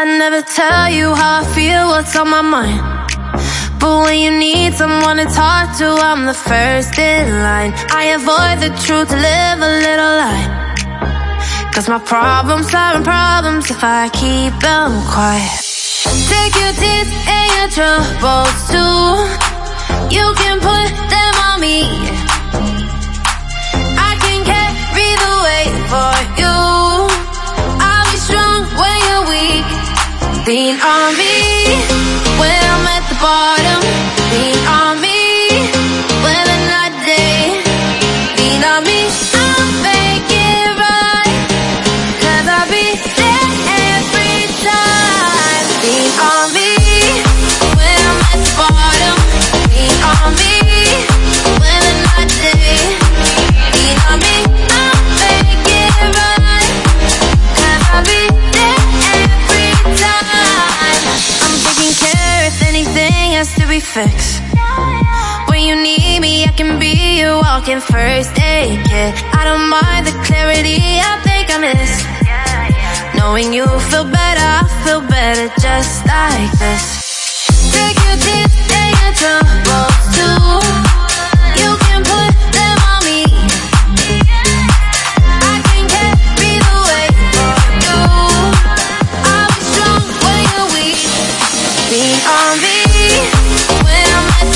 I never tell you how I feel, what's on my mind. But when you need someone to talk to, I'm the first in line. I avoid the truth to live a little lie. Cause my problems aren't problems if I keep them quiet. Take your tears and your troubles too. You can put them Lean on me when the day. Lean on me, be fixed. When you need me, I can be your walking first aid kit. I don't mind the clarity I think I miss. Knowing you feel better, I feel better just like this. Take your tears and your troubles too. You can put them on me. I can carry the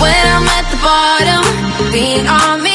when I'm at the bottom, Lean on me,